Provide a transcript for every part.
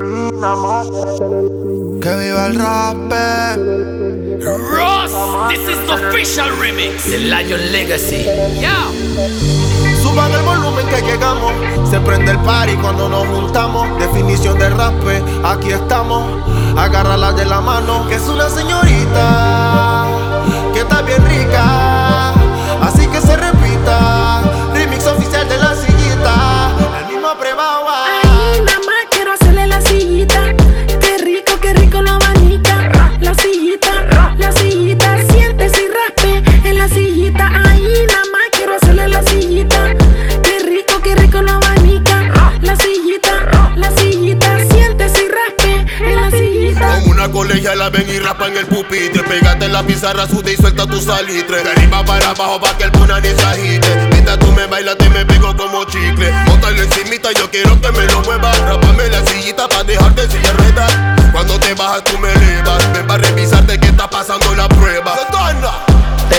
Que viva el rap. Ross, this is the official remix. The Lion Legacy. Yeah. Suban el volumen que llegamos. Se prende el party cuando nos juntamos. Definición de rap, aquí estamos. Agárrala de la mano, que es una señorita. Pupitre Pégate en la pizarra, sude y suelta tu salitre. De arriba para abajo pa' que el puna ni se agite. Tú me bailas te me pego como chicle. Móntalo encimita, yo quiero que me lo muevas. Rápame la sillita pa' dejarte sin rueda. Cuando te bajas tú me elevas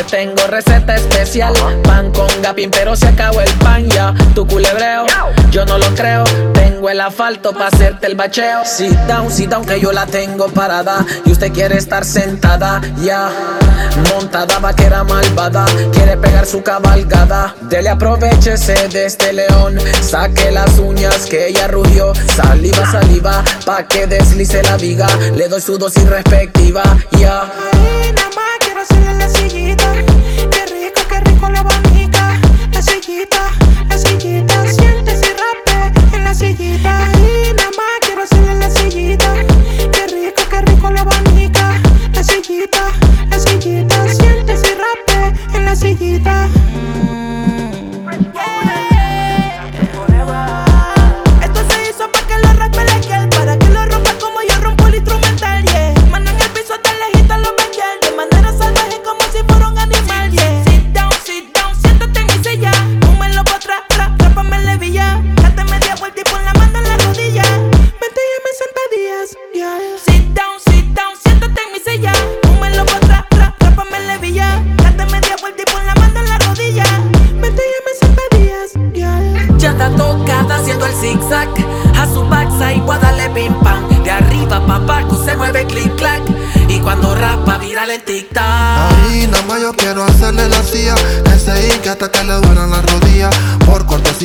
tengo receta especial, pan con gapín, pero se acabó el pan ya. Tu culebreo, yo no lo creo. Tengo el asfalto para hacerte el bacheo. Sit down, sit down, que yo la tengo parada. Y usted quiere estar sentada, ya. Montada, vaquera malvada. Quiere pegar su cabalgada. Dele aprovechese de este león. Saque las uñas que ella rugió. Saliva, saliva, pa' que deslice la viga. Le doy su dosis respectiva, ya. Más quiero hacerle la sillita. Qué rico, qué rico la abanica. A su backside voy a darle pim pam. De arriba pa' abajo se mueve click clack Y cuando rapa viral en tic tac Ahí nada más yo quiero hacerle la silla. Ese que hasta que le duelan las rodillas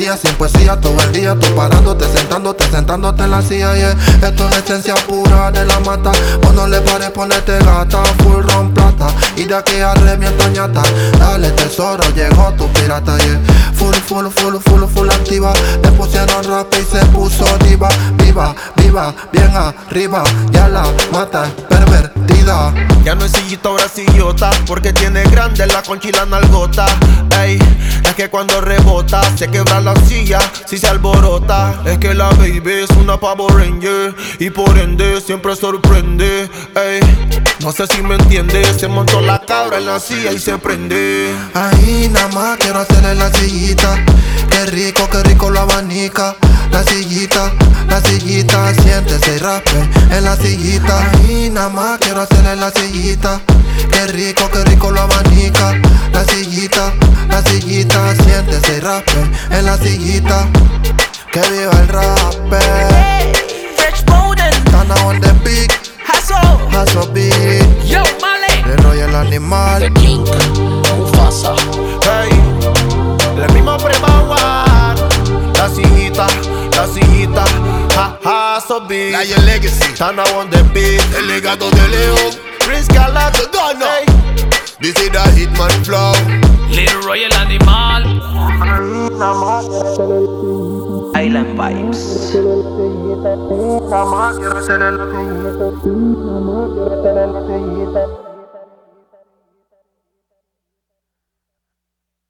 Cortesía, sin poesía, todo el día Tú parándote, sentándote, sentándote en la silla yeah. Esto es esencia pura de la mata. Cuando le pare ponerte gata Full ron plata. Y de aquí a remienta ñata Dale tesoro, llegó tu pirata yeah. Full, full, full, full, full activa. Le pusieron rap y se puso diva. Viva, viva, bien arriba. Ya la mata, Ya no es sillita, ahora sillota Porque tiene grande la conchila nalgota. Ey, es que cuando rebota Se quebra la silla si se alborota. Es que la baby es una pavo ranger Y por ende siempre sorprende. Ey, no sé si me entiende Se montó la cabra en la silla y se prende. Ahí nada más quiero hacerle la sillita. Qué rico, qué rico la abanica La sillita, la sillita Siéntese y raspe en la sillita. Ahí nada más quiero hacerle la sillita. Qué rico, qué rico la abanica. La sillita, la sillita Siéntese y raspe en la sillita. Que viva el rap Fresh Bowden, Tana on the beat, Hustle. hustle beat. Yo, Male. Le rollo el animal. The King, Mufasa. Hey, la misma prebagua La sillita, la sillita Ha ha, so big Lion Legacy. Tana on the beat. El legado de León. Chris Galato, Donna hey. This is the Hitman flow. Little Royal Animal. Island Vibes